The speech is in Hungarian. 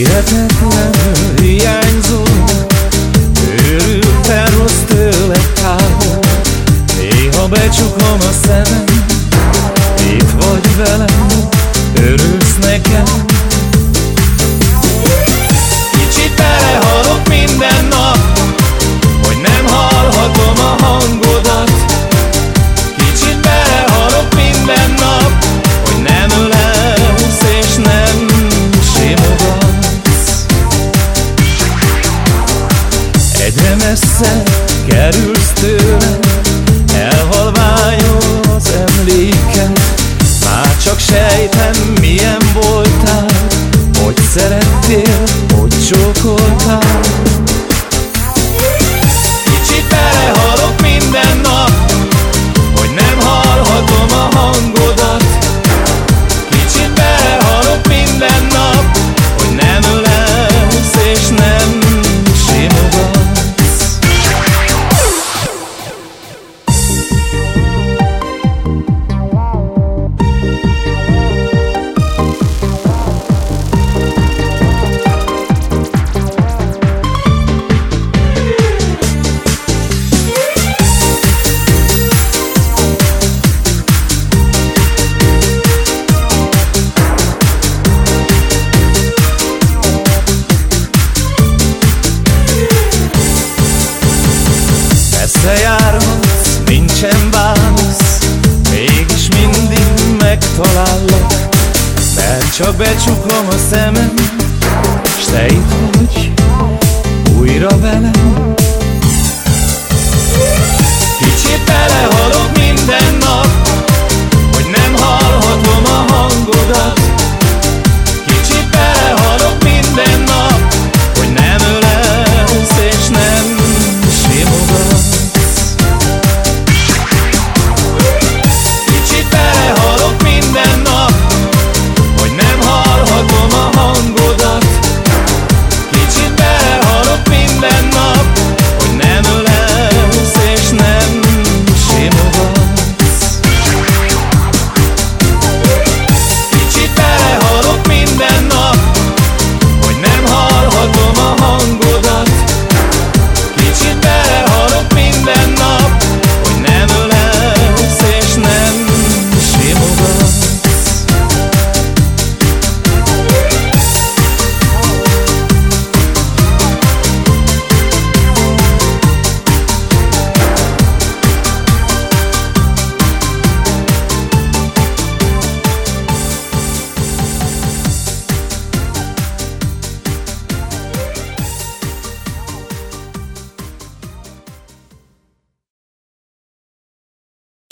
Hihetetlenül hiányzó Őrülten rossz tőle távol Néha becsukom a szemem Itt vagy velem Örülsz nekem messze kerülsz tőlem Elhalványol az emléket Már csak sejtem milyen voltál Hogy szerettél, hogy csókoltál megtalállak Mert csak becsukom a szemem S te itt vagy, újra velem